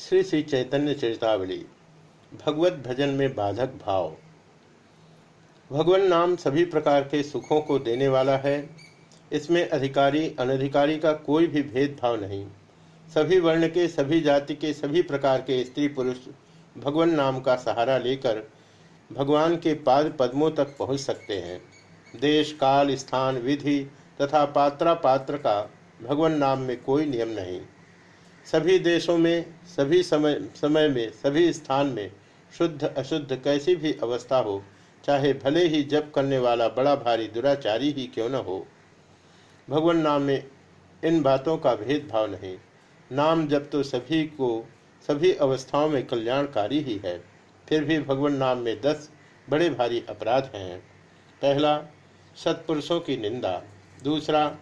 श्री श्री चैतन्य चेतावली, भगवत भजन में बाधक भाव। भगवान नाम सभी प्रकार के सुखों को देने वाला है। इसमें अधिकारी, अनधिकारी का कोई भी भेदभाव नहीं। सभी वर्ण के, सभी जाति के, सभी प्रकार के स्त्री पुरुष भगवान नाम का सहारा लेकर भगवान के पाद पद्मों तक पहुँच सकते हैं। देश, काल, स्थान, विधि तथा पात्रा पात्र का भगवान नाम में कोई नियम नहीं। सभी देशों में, सभी समय समय में, सभी स्थान में शुद्ध, अशुद्ध कैसी भी अवस्था हो, चाहे भले ही जप करने वाला बड़ा भारी दुराचारी ही क्यों न हो, भगवान नाम में इन बातों का भेदभाव नहीं। नाम जब तो सभी को, सभी अवस्थाओं में कल्याणकारी ही है। फिर भी भगवान नाम में दस बड़े भारी अपराध हैं। पहला, सत्पुरुषों की निंदा। दूसरा,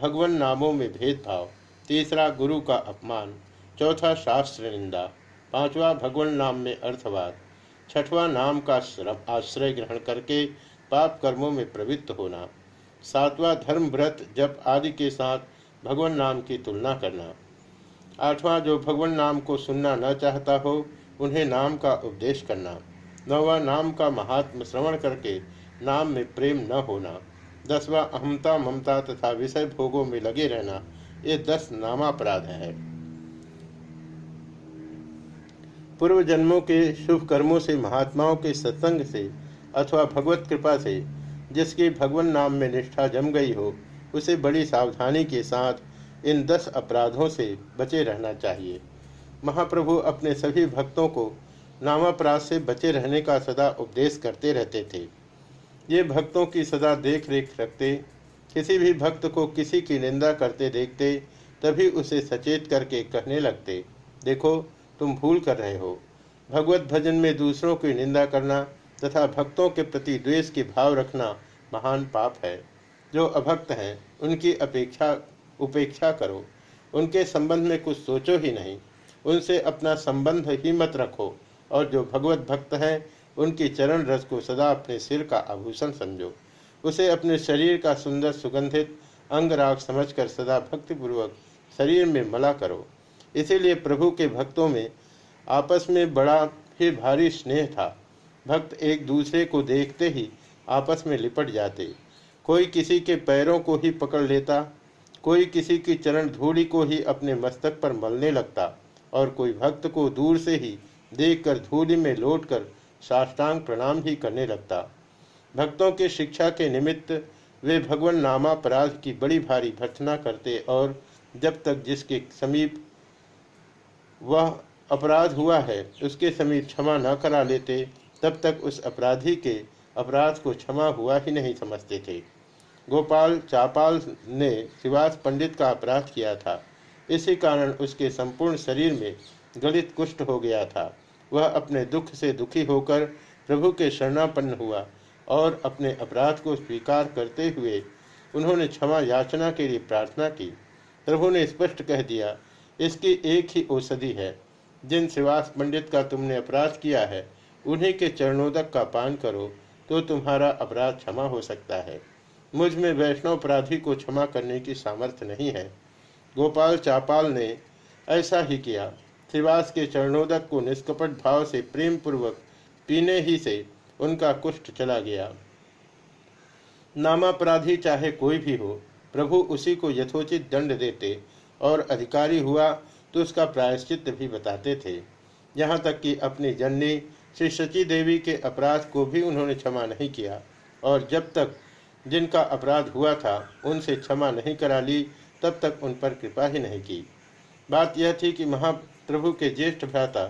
भगवान नामों में भेदभाव। तीसरा गुरु का अपमान, चौथा शास्त्र निंदा, पांचवा भगवान नाम में अर्थवाद, छठवां नाम का आश्रय ग्रहण करके पाप कर्मों में प्रवृत्त होना, सातवां धर्म व्रत, जप आदि के साथ भगवान नाम की तुलना करना। आठवां, जो भगवान नाम को सुनना न चाहता हो, उन्हें नाम का उपदेश करना। नौवा, नाम का महात्म श्रवण करके नाम में प्रेम न होना। दसवां अहमता ममता तथा विषय भोगों में लगे रहना ये दस नामापराध है। पूर्व जन्मों के शुभ कर्मों से, महात्माओं के सत्संग से, अथवा भगवत कृपा से, जिसकी भगवान नाम में निष्ठा जम गई हो, उसे बड़ी सावधानी के साथ इन दस अपराधों से बचे रहना चाहिए। महाप्रभु अपने सभी भक्तों को नामापराध से बचे रहने का सदा उपदेश करते रहते थे। ये भक्तों की सदा देख रेख रखते किसी भी भक्त को किसी की निंदा करते देखते, तभी उसे सचेत करके कहने लगते, देखो, तुम भूल कर रहे हो। भगवत भजन में दूसरों की निंदा करना तथा भक्तों के प्रति द्वेष के भाव रखना महान पाप है। जो अभक्त हैं, उनकी अपेक्षा, उपेक्षा करो। उनके संबंध में कुछ सोचो ही नहीं। उनसे अपना संबंध ही मत रखो और जो भगवत भक्त हैं, उनकी चरण रस को सदा अपने सिर का आभूषण समझो। उसे अपने शरीर का सुंदर, सुगंधित अंगराग समझकर सदा भक्तिपूर्वक शरीर में मला करो। इसीलिए प्रभु के भक्तों में आपस में बड़ा ही भारी स्नेह था। भक्त एक दूसरे को देखते ही आपस में लिपट जाते। कोई किसी के पैरों को ही पकड़ लेता, कोई किसी की चरण धूड़ी को ही अपने मस्तक पर मलने लगता, और कोई भक्त को दूर से ही देखकर धूली में लौटकर साष्टांग प्रणाम ही करने लगता। भक्तों की शिक्षा के निमित्त वे भगवान नामापराध की बड़ी भारी भर्सना करते और जब तक जिसके समीप वह अपराध हुआ है, उसके समीप क्षमा न करा लेते, तब तक उस अपराधी के अपराध को क्षमा हुआ ही नहीं समझते थे। गोपाल चापाल ने शिवास पंडित का अपराध किया था। इसी कारण उसके संपूर्ण शरीर में गलित कुष्ठ हो गया था। वह अपने दुख से दुखी होकर प्रभु के शरणापन्न हुआ। और अपने अपराध को स्वीकार करते हुए उन्होंने क्षमा याचना के लिए प्रार्थना की। प्रभु ने स्पष्ट कह दिया, इसकी एक ही औषधि है, जिन श्रीवास पंडित का तुमने अपराध किया है, उन्हीं के चरणोदक का पान करो तो तुम्हारा अपराध क्षमा हो सकता है। मुझमें वैष्णव अपराधी को क्षमा करने की सामर्थ्य नहीं है। गोपाल चापाल ने ऐसा ही किया। श्रीवास के चरणोदक को निष्कपट भाव से प्रेम पूर्वक पीने ही से उनका कुष्ठ चला गया। नामापराधी चाहे कोई भी हो, प्रभु उसी को यथोचित दंड देते और अधिकारी हुआ तो उसका प्रायश्चित भी बताते थे। यहाँ तक कि अपनी जननी श्री शची देवी के अपराध को भी उन्होंने क्षमा नहीं किया और जब तक जिनका अपराध हुआ था, उनसे क्षमा नहीं करा ली, तब तक उन पर कृपा ही नहीं की। बात यह थी कि महाप्रभु के ज्येष्ठ भ्राता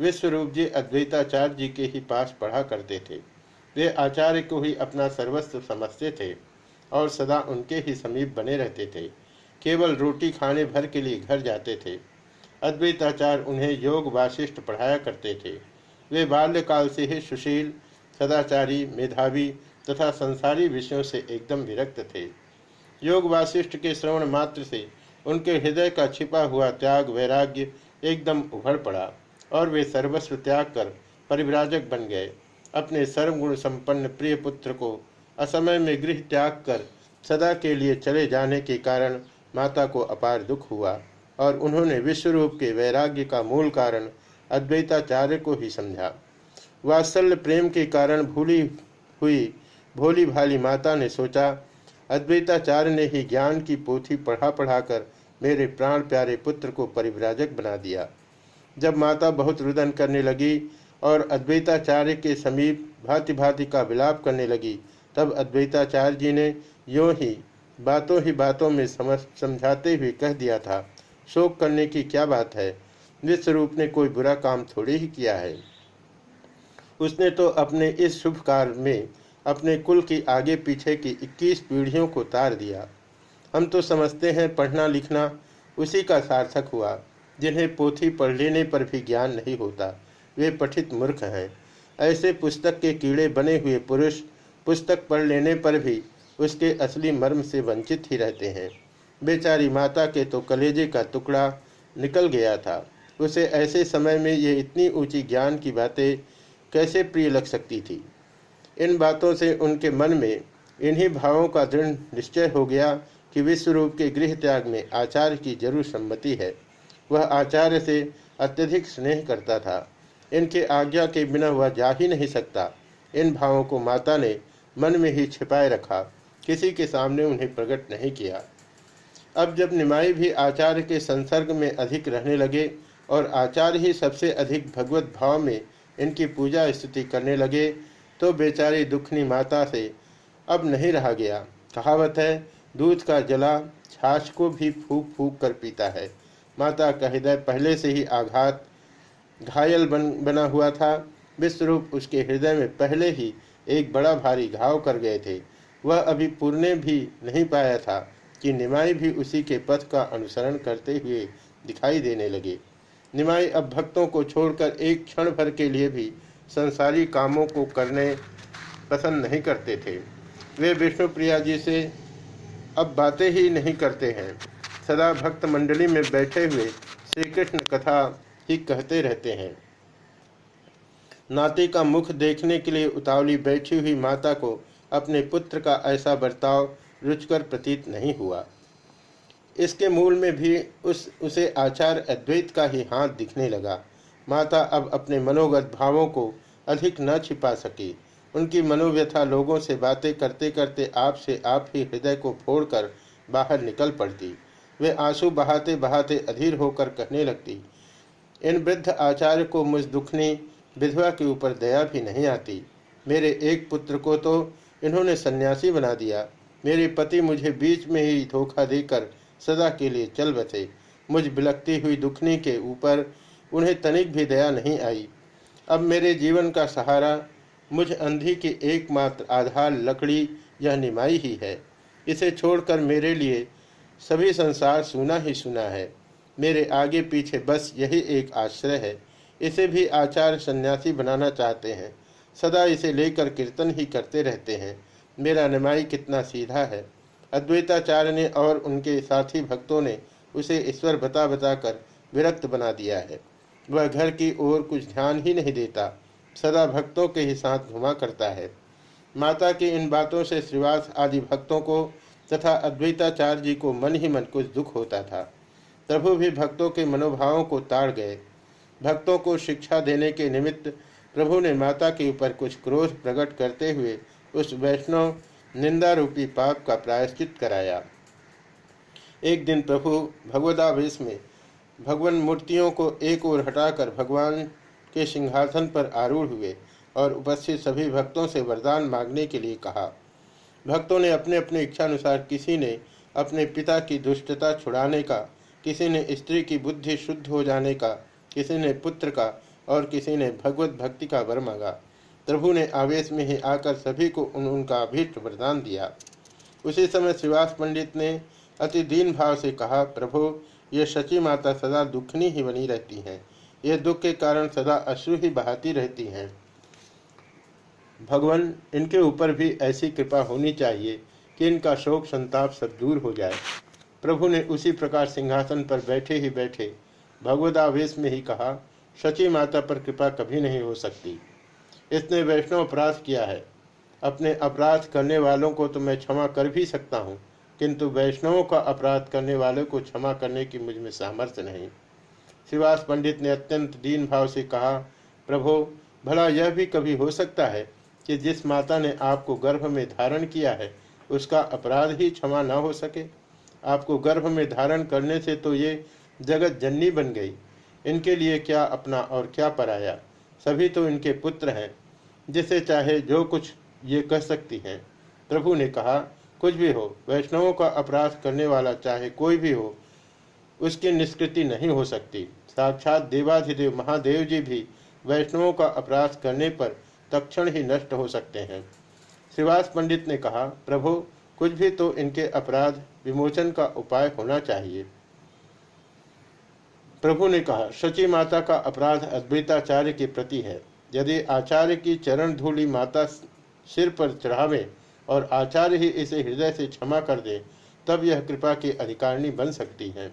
विश्वरूप जी अद्वैताचार्य जी के ही पास पढ़ा करते थे। वे आचार्य को ही अपना सर्वस्व समझते थे और सदा उनके ही समीप बने रहते थे। केवल रोटी खाने भर के लिए घर जाते थे। अद्वैताचार्य उन्हें योग वाशिष्ठ पढ़ाया करते थे। वे बाल्यकाल से ही सुशील, सदाचारी, मेधावी तथा संसारी विषयों से एकदम विरक्त थे। योग वाशिष्ठ के श्रवण मात्र से उनके हृदय का छिपा हुआ त्याग, वैराग्य एकदम उभर पड़ा। और वे सर्वस्व त्याग कर परिव्राजक बन गए। अपने सर्वगुण संपन्न प्रिय पुत्र को असमय में गृह त्याग कर सदा के लिए चले जाने के कारण माता को अपार दुख हुआ और उन्होंने विश्वरूप के वैराग्य का मूल कारण अद्वैताचार्य को ही समझा। वात्सल्य प्रेम के कारण भूली हुई भोली भाली माता ने सोचा, अद्वैताचार्य ने ही ज्ञान की पोथी पढ़ा पढ़ाकर मेरे प्राण प्यारे पुत्र को परिव्राजक बना दिया। जब माता बहुत रुदन करने लगी और अद्वैताचार्य के समीप भांति भांति का विलाप करने लगी, तब अद्वैताचार्य जी ने यों ही बातों ही बातों में समझ, समझाते हुए कह दिया था, शोक करने की क्या बात है? विश्वरूप ने कोई बुरा काम थोड़ी ही किया है। उसने तो अपने इस शुभ कार्य में अपने कुल की आगे पीछे की 21 पीढ़ियों को तार दिया। हम तो समझते हैं पढ़ना लिखना उसी का सार्थक हुआ। जिन्हें पोथी पढ़ लेने पर भी ज्ञान नहीं होता, वे पठित मूर्ख हैं। ऐसे पुस्तक के कीड़े बने हुए पुरुष पुस्तक पढ़ लेने पर भी उसके असली मर्म से वंचित ही रहते हैं। बेचारी माता के तो कलेजे का टुकड़ा निकल गया था। उसे ऐसे समय में ये इतनी ऊँची ज्ञान की बातें कैसे प्रिय लग सकती थी? इन बातों से उनके मन में इन्हीं भावों का दृढ़ निश्चय हो गया कि विश्वरूप के गृह त्याग में आचार्य की ज़रूर सम्मति है। वह आचार्य से अत्यधिक स्नेह करता था। इनके आज्ञा के बिना वह जा ही नहीं सकता। इन भावों को माता ने मन में ही छिपाए रखा। किसी के सामने उन्हें प्रकट नहीं किया। अब जब निमाई भी आचार्य के संसर्ग में अधिक रहने लगे और आचार्य ही सबसे अधिक भगवत भाव में इनकी पूजा स्तुति करने लगे तो बेचारी दुखनी माता से अब नहीं रहा गया। कहावत है, दूध का जला, छाछ को भी फूक फूक कर पीता है। माता का हृदय पहले से ही आघात, घायल बन, बना हुआ था। विश्वरूप उसके हृदय में पहले ही एक बड़ा भारी घाव कर गए थे। वह अभी पुरने भी नहीं पाया था कि निमाई भी उसी के पथ का अनुसरण करते हुए दिखाई देने लगे। निमाई अब भक्तों को छोड़कर एक क्षण भर के लिए भी संसारी कामों को करने पसंद नहीं करते थे। वे विष्णु प्रिया जी से अब बातें ही नहीं करते हैं। सदा भक्त मंडली में बैठे हुए श्री कृष्ण कथा ही कहते रहते हैं। नाती का मुख देखने के लिए उतावली बैठी हुई माता को अपने पुत्र का ऐसा बर्ताव रुचकर प्रतीत नहीं हुआ। इसके मूल में भी उस, उसे आचार अद्वैत का ही हाथ दिखने लगा। माता अब अपने मनोगत भावों को अधिक न छिपा सकी। उनकी मनोव्यथा लोगों से बातें करते करते आप से आप ही हृदय को फोड़कर बाहर निकल पड़ती। वे आँसू बहाते बहाते अधीर होकर कहने लगती, इन वृद्ध आचार्य को मुझ दुखनी विधवा के ऊपर दया भी नहीं आती। मेरे एक पुत्र को तो इन्होंने सन्यासी बना दिया। मेरे पति मुझे बीच में ही धोखा देकर सदा के लिए चल बसे। मुझ बिलकती हुई दुखनी के ऊपर उन्हें तनिक भी दया नहीं आई। अब मेरे जीवन का सहारा, मुझ अंधी की एकमात्र आधार लकड़ी यह निमाई ही है। इसे छोड़कर मेरे लिए सभी संसार सुना ही सुना है। मेरे आगे पीछे बस यही एक आश्रय है। इसे भी आचार्य सन्यासी बनाना चाहते हैं। सदा इसे लेकर कीर्तन ही करते रहते हैं। मेरा निमाई कितना सीधा है। अद्वैताचार्य ने और उनके साथी भक्तों ने उसे ईश्वर बता बताकर विरक्त बना दिया है। वह घर की ओर कुछ ध्यान ही नहीं देता। सदा भक्तों के ही साथ घुमा करता है। माता की इन बातों से श्रीवास आदि भक्तों को तथा अद्वैताचार्य जी को मन ही मन कुछ दुख होता था। प्रभु भी भक्तों के मनोभावों को ताड़ गए। भक्तों को शिक्षा देने के निमित्त प्रभु ने माता के ऊपर कुछ क्रोध प्रकट करते हुए उस वैष्णव निंदा रूपी पाप का प्रायश्चित कराया। एक दिन प्रभु भगवदावेश में भगवान मूर्तियों को एक ओर हटाकर भगवान के सिंहासन पर आरूढ़ हुए और उपस्थित सभी भक्तों से वरदान मांगने के लिए कहा। भक्तों ने अपने अपने इच्छानुसार किसी ने अपने पिता की दुष्टता छुड़ाने का, किसी ने स्त्री की बुद्धि शुद्ध हो जाने का, किसी ने पुत्र का और किसी ने भगवत भक्ति का वर मांगा। प्रभु ने आवेश में ही आकर सभी को उन, उनका अभीष्ट वरदान दिया। उसी समय श्रीवास पंडित ने अति दीन भाव से कहा, प्रभु, ये शची माता सदा दुखनी ही बनी रहती हैं। ये दुख के कारण सदा अश्रु ही बहाती रहती हैं। भगवान, इनके ऊपर भी ऐसी कृपा होनी चाहिए कि इनका शोक संताप सब दूर हो जाए। प्रभु ने उसी प्रकार सिंहासन पर बैठे ही बैठे भगवदावेश में ही कहा, शची माता पर कृपा कभी नहीं हो सकती। इसने वैष्णव अपराध किया है। अपने अपराध करने वालों को तो मैं क्षमा कर भी सकता हूँ, किंतु वैष्णवों का अपराध करने वालों को क्षमा करने की मुझमें सामर्थ्य नहीं। श्रीवास पंडित ने अत्यंत दीन भाव से कहा, प्रभो, भला यह भी कभी हो सकता है कि जिस माता ने आपको गर्भ में धारण किया है, उसका अपराध ही क्षमा न हो सके। आपको गर्भ में धारण करने से तो ये जगत जननी बन गई। इनके लिए क्या अपना और क्या पराया? सभी तो इनके पुत्र हैं। जिसे चाहे जो कुछ ये कह सकती हैं। प्रभु ने कहा, कुछ भी हो, वैष्णवों का अपराध करने वाला चाहे कोई भी हो, उसकी निष्कृति नहीं हो सकती। साक्षात देवाधिदेव महादेव जी भी वैष्णवों का अपराध करने पर तक्षण ही नष्ट हो सकते हैं। श्रीवास पंडित ने कहा, प्रभु, कुछ भी तो इनके अपराध विमोचन का उपाय होना चाहिए। प्रभु ने कहा, शची माता का अपराध अद्वैताचार्य के प्रति है। यदि आचार्य की चरण धूली माता सिर पर चढ़ावे और आचार्य ही इसे हृदय से क्षमा कर दे, तब यह कृपा की अधिकारिणी बन सकती है।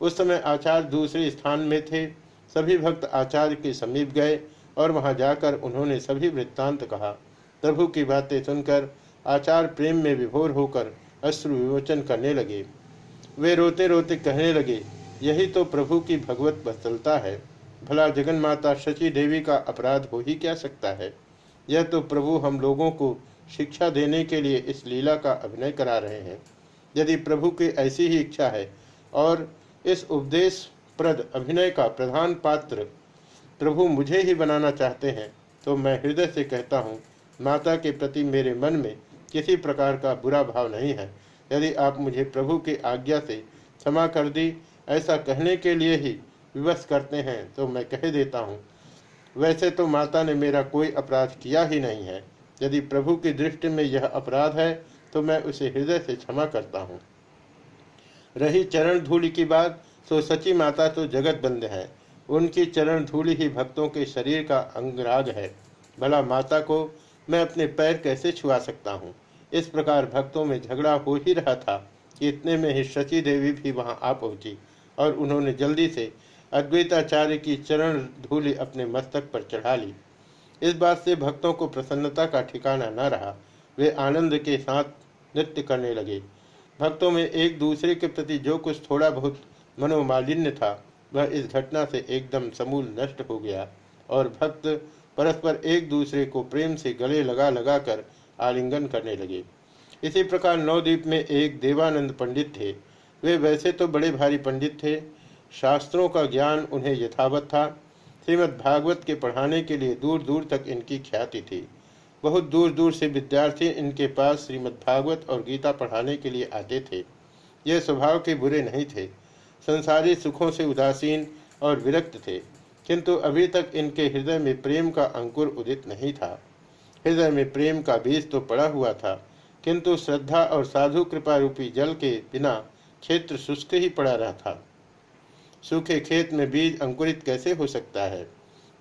उस समय आचार्य दूसरे स्थान में थे। सभी भक्त आचार्य के समीप गए और वहाँ जाकर उन्होंने सभी वृत्तांत कहा। प्रभु की बातें सुनकर आचार प्रेम में विभोर होकर अश्रु विमोचन करने लगे। वे रोते रोते कहने लगे, यही तो प्रभु की भगवत बसलता है। भला जगन माता शची देवी का अपराध हो ही क्या सकता है? यह तो प्रभु हम लोगों को शिक्षा देने के लिए इस लीला का अभिनय करा रहे हैं। यदि प्रभु की ऐसी ही इच्छा है और इस उपदेश प्रद अभिनय का प्रधान पात्र प्रभु मुझे ही बनाना चाहते हैं तो मैं हृदय से कहता हूँ, माता के प्रति मेरे मन में किसी प्रकार का बुरा भाव नहीं है। यदि आप मुझे प्रभु की आज्ञा से क्षमा कर दी, ऐसा कहने के लिए ही विवश करते हैं तो मैं कह देता हूँ, वैसे तो माता ने मेरा कोई अपराध किया ही नहीं है। यदि प्रभु की दृष्टि में यह अपराध है तो मैं उसे हृदय से क्षमा करता हूँ। रही चरण धूलि की बात तो सची माता तो जगत बंद है। उनकी चरण धूलि ही भक्तों के शरीर का अंगराग है। भला माता को मैं अपने पैर कैसे छुआ सकता हूँ? इस प्रकार भक्तों में झगड़ा हो ही रहा था कि इतने में ही शची देवी भी वहाँ आ पहुँची और उन्होंने जल्दी से अद्वैताचार्य की चरण धूलि अपने मस्तक पर चढ़ा ली। इस बात से भक्तों को प्रसन्नता का ठिकाना न रहा। वे आनंद के साथ नृत्य करने लगे। भक्तों में एक दूसरे के प्रति जो कुछ थोड़ा बहुत मनोमालिन्य था वह इस घटना से एकदम समूल नष्ट हो गया और भक्त परस्पर एक दूसरे को प्रेम से गले लगा लगा कर आलिंगन करने लगे। इसी प्रकार नवद्वीप में एक देवानंद पंडित थे। वे वैसे तो बड़े भारी पंडित थे। शास्त्रों का ज्ञान उन्हें यथावत था। श्रीमद् भागवत के पढ़ाने के लिए दूर दूर तक इनकी ख्याति थी। बहुत दूर दूर से विद्यार्थी इनके पास श्रीमद् भागवत और गीता पढ़ाने के लिए आते थे। ये स्वभाव के बुरे नहीं थे। संसारी सुखों से उदासीन और विरक्त थे, किंतु अभी तक इनके हृदय में प्रेम का अंकुर उदित नहीं था। हृदय में प्रेम का बीज तो पड़ा हुआ था, किंतु श्रद्धा और साधु कृपा रूपी जल के बिना क्षेत्र शुष्क ही पड़ा रहा था। सूखे खेत में बीज अंकुरित कैसे हो सकता है?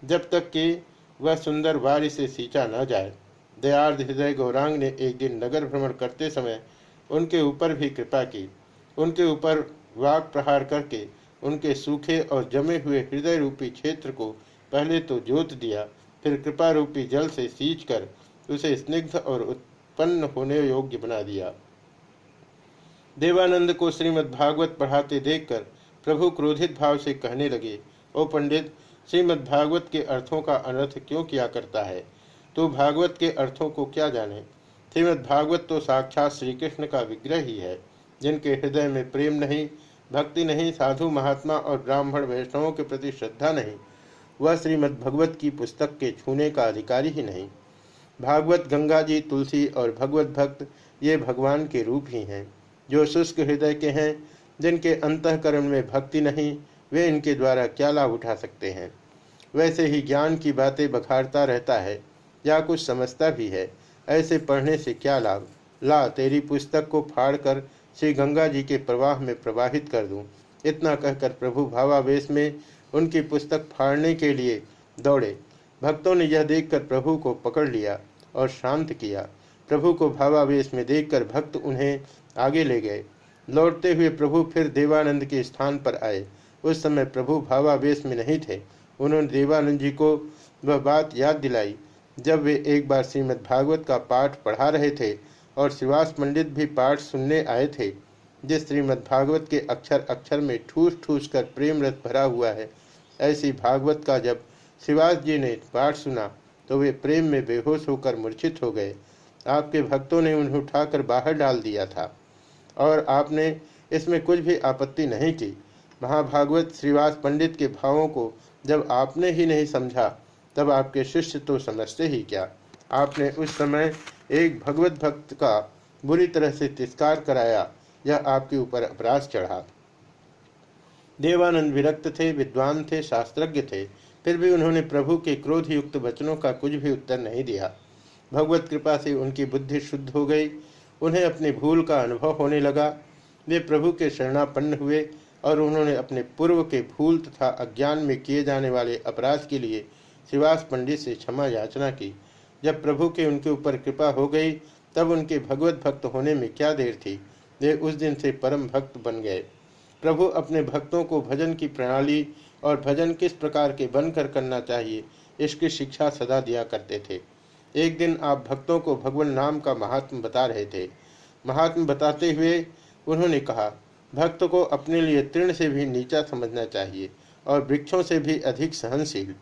जब तक कि वह सुंदर वारी से सींचा न जाए। दयार्द हृदय गौरांग ने एक दिन नगर भ्रमण करते समय उनके ऊपर भी कृपा की। उनके ऊपर वाक प्रहार करके उनके सूखे और जमे हुए हृदय रूपी क्षेत्र को पहले तो जोत दिया, फिर कृपा रूपी जल से सींच कर उसे स्निग्ध और उत्पन्न होने योग्य बना दिया। देवानंद को श्रीमद् भागवत पढ़ाते देखकर प्रभु क्रोधित भाव से कहने लगे, ओ पंडित, श्रीमद् भागवत के अर्थों का अनर्थ क्यों किया करता है? तो भागवत के अर्थों को क्या जाने? श्रीमद् भागवत तो साक्षात श्री कृष्ण का विग्रह ही है, जिनके हृदय में प्रेम नहीं भक्ति नहीं, साधु, महात्मा और ब्राह्मण वैष्णवों के प्रति श्रद्धा नहीं, वह श्रीमद् भगवत की पुस्तक के छूने का अधिकारी ही नहीं। भागवत गंगा जी तुलसी और भगवत भक्त ये भगवान के रूप ही हैं, जो शुष्क हृदय के हैं, जिनके अंतकरण में भक्ति नहीं, वे इनके द्वारा क्या लाभ उठा सकते हैं? वैसे ही ज्ञान की बातें बखारता रहता है, या कुछ समझता भी है, ऐसे पढ़ने से क्या लाभ? ला, तेरी पुस्तक को फाड़कर श्री गंगा जी के प्रवाह में प्रवाहित कर दूँ। इतना कहकर प्रभु भावावेश में उनकी पुस्तक फाड़ने के लिए दौड़े। भक्तों ने यह देखकर प्रभु को पकड़ लिया और शांत किया। प्रभु को भावावेश में देखकर भक्त उन्हें आगे ले गए। लौटते हुए प्रभु फिर देवानंद के स्थान पर आए। उस समय प्रभु भावावेश में नहीं थे। उन्होंने देवानंद जी को वह बात याद दिलाई। जब वे एक बार श्रीमद् भागवत का पाठ पढ़ा रहे थे और शिवास पंडित भी पाठ सुनने आए थे, जिस श्रीमद्भागवत के अक्षर अक्षर में ठूस ठूस कर प्रेम रस भरा हुआ है। ऐसी भागवत का जब शिवास जी ने पाठ सुना तो वे प्रेम में बेहोश होकर मूर्छित हो गए। आपके भक्तों ने उन्हें उठाकर बाहर डाल दिया था, और आपने इसमें कुछ भी आपत्ति नहीं की। महाभागवत श्रीवास पंडित के भावों को जब आपने ही नहीं समझा, तब आपके शिष्य तो समझते ही क्या? आपने उस समय एक भगवत भक्त का बुरी तरह से तिरस्कार कराया, यह आपके ऊपर अपराध चढ़ा। देवानंद विरक्त थे, विद्वान थे, शास्त्रज्ञ थे, फिर भी उन्होंने प्रभु के क्रोध युक्त वचनों का कुछ भी उत्तर नहीं दिया। भगवत कृपा से उनकी बुद्धि शुद्ध हो गई, उन्हें अपनी भूल का अनुभव होने लगा। वे प्रभु के शरणापन्न हुए और उन्होंने अपने पूर्व के भूल तथा अज्ञान में किए जाने वाले अपराध के लिए श्रीवास पंडित से क्षमा याचना की। जब प्रभु के उनके ऊपर कृपा हो गई, तब उनके भगवत भक्त होने में क्या देर थी? वे उस दिन से परम भक्त बन गए। प्रभु अपने भक्तों को भजन की प्रणाली और भजन किस प्रकार के बनकर करना चाहिए, इसकी शिक्षा सदा दिया करते थे। एक दिन आप भक्तों को भगवान नाम का महात्म बता रहे थे। महात्म बताते हुए उन्होंने कहा, भक्त को अपने लिए तृण से भी नीचा समझना चाहिए और वृक्षों से भी अधिक सहनशील।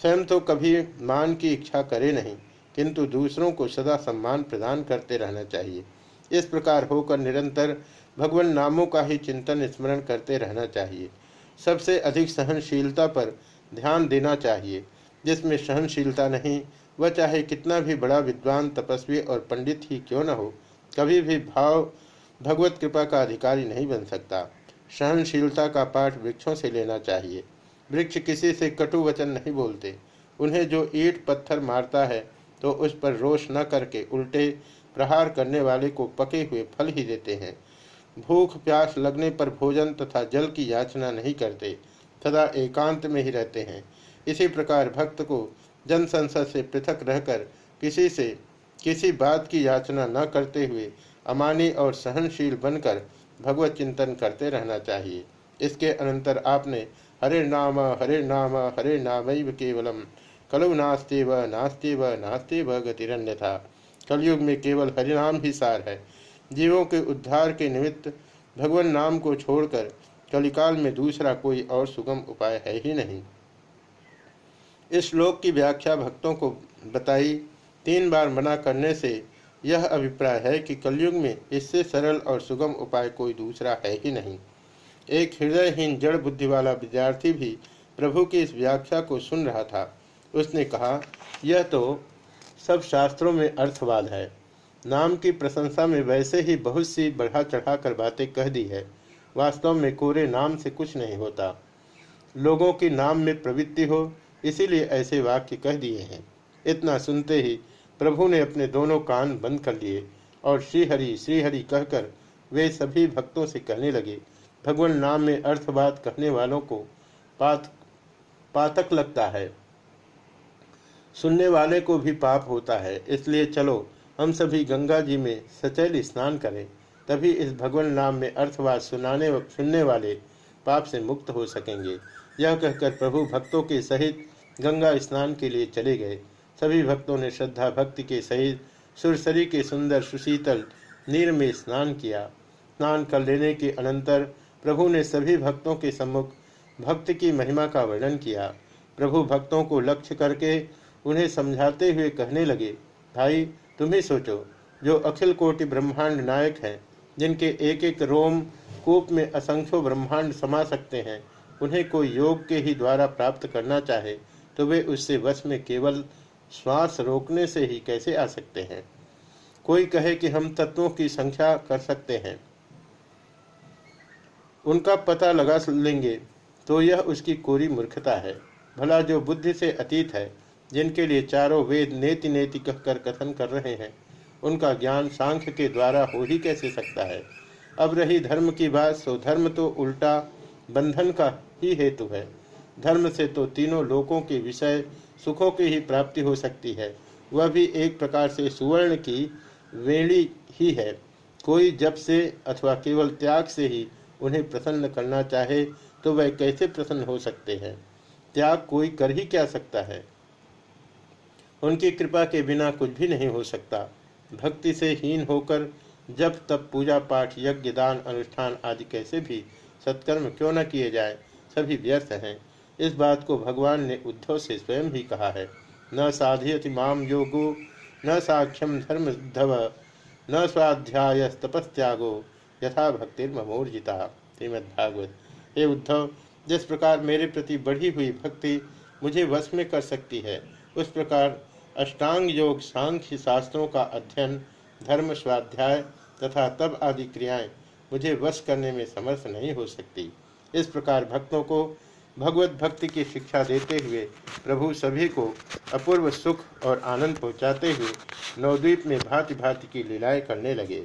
स्वयं तो कभी मान की इच्छा करे नहीं। किंतु दूसरों को सदा सम्मान प्रदान करते रहना चाहिए। इस प्रकार होकर निरंतर भगवान नामों का ही चिंतन स्मरण करते रहना चाहिए। सबसे अधिक सहनशीलता पर ध्यान देना चाहिए, जिसमें सहनशीलता नहीं, वह चाहे कितना भी बड़ा विद्वान, तपस्वी और पंडित ही क्यों न हो, कभी भी भाव, भगवत कृपा का अधिकारी नहीं बन सकता। सहनशीलता का पाठ वृक्षों से लेना चाहिए। वृक्ष किसी से कटु वचन नहीं बोलते। उन्हें जो ईट पत्थर मारता है तो उस पर रोष न करके उल्टे प्रहार करने वाले को पके हुए फल ही देते हैं। भूख प्यास लगने पर भोजन तथा जल की याचना नहीं करते सदा एकांत में ही रहते हैं। इसी प्रकार भक्त को जन संसद से पृथक रहकर किसी से किसी बात की याचना न करते हुए अमानी और सहनशील बनकर भगवत चिंतन करते रहना चाहिए। इसके अनंतर आपने हरे नाम हरे नाम हरे नाम केवलम कलु नास्ते व नास्ते व नास्ते व गतिरण्य था कलयुग में केवल हरिनाम ही सार है। जीवों के उद्धार के निमित्त भगवान नाम को छोड़कर कलिकाल में दूसरा कोई और सुगम उपाय है ही नहीं। इस श्लोक की व्याख्या भक्तों को बताई, तीन बार मना करने से यह अभिप्राय है कि कलयुग में इससे सरल और सुगम उपाय कोई दूसरा है ही नहीं। एक हृदयहीन जड़ बुद्धि वाला विद्यार्थी भी प्रभु की इस व्याख्या को सुन रहा था। उसने कहा, यह तो सब शास्त्रों में अर्थवाद है। नाम की प्रशंसा में वैसे ही बहुत सी बढ़ा चढ़ा कर बातें कह दी है। वास्तव में कोरे नाम से कुछ नहीं होता। लोगों की नाम में प्रवृत्ति हो, इसीलिए ऐसे वाक्य कह दिए हैं। इतना सुनते ही प्रभु ने अपने दोनों कान बंद कर लिए और श्रीहरि श्रीहरि कहकर वे सभी भक्तों से कहने लगे, भगवान नाम में अर्थवाद कहने वालों को पात, पातक लगता है। सुनने वाले को भी पाप होता है, इसलिए चलो, हम सभी गंगा जी में सचैल स्नान करें, तभी इस भगवान नाम में अर्थवाद सुनाने व सुनने वाले पाप से मुक्त हो सकेंगे। यह कहकर प्रभु भक्तों के सहित गंगा स्नान के लिए चले गए। सभी भक्तों ने श्रद्धा भक्ति के सहित सुरसरी के सुंदर सुशीतल नीर में स्नान किया। स्नान कर लेने के अनंतर प्रभु ने सभी भक्तों के सम्मुख भक्त की महिमा का वर्णन किया। प्रभु भक्तों को लक्ष्य करके उन्हें समझाते हुए कहने लगे, भाई, तुम ही सोचो, जो अखिल कोटि ब्रह्मांड नायक हैं, जिनके एक एक रोम कूप में असंख्यों ब्रह्मांड समा सकते हैं, उन्हें कोई योग के ही द्वारा प्राप्त करना चाहे तो वे उससे वश में केवल श्वास रोकने से ही कैसे आ सकते हैं? कोई कहे कि हम तत्वों की संख्या कर सकते हैं। उनका पता लगा लेंगे तो यह उसकी कोरी मूर्खता है। भला जो बुद्धि से अतीत है जिनके लिए चारों वेद नेति नेति कहकर कथन कर रहे हैं, उनका ज्ञान सांख्य के द्वारा हो ही कैसे सकता है? अब रही धर्म की बात, सो धर्म तो उल्टा बंधन का ही हेतु है। धर्म से तो तीनों लोकों के विषय सुखों की ही प्राप्ति हो सकती है। वह भी एक प्रकार से सुवर्ण की वेणी ही है। कोई जब से अथवा केवल त्याग से ही उन्हें प्रसन्न करना चाहे तो वह कैसे प्रसन्न हो सकते हैं? त्याग कोई कर ही क्या सकता है? उनकी कृपा के बिना कुछ भी नहीं हो सकता। भक्ति से हीन होकर जब तब पूजा पाठ, यज्ञ, दान, अनुष्ठान आदि कैसे भी सत्कर्म क्यों न किए जाए, सभी व्यर्थ हैं। इस बात को भगवान ने उद्धव से स्वयं ही कहा है। न साधयति माम योगो, न साक्ष्यम धर्म धव न स्वाध्याय तपस्त्यागो, यथा भक्तिर्मोर्जिता श्रीमद्भागवत। हे उद्धव, जिस प्रकार मेरे प्रति बढ़ी हुई भक्ति मुझे वश में कर सकती है, उस प्रकार अष्टांग योग सांख्य शास्त्रों का अध्ययन, धर्म स्वाध्याय तथा तब आदि क्रियाएँ मुझे वश करने में समर्थ नहीं हो सकती। इस प्रकार भक्तों को भगवत भक्ति की शिक्षा देते हुए प्रभु सभी को अपूर्व सुख और आनंद पहुँचाते हुए नवद्वीप में भांति भांति की लीलाएँ करने लगे।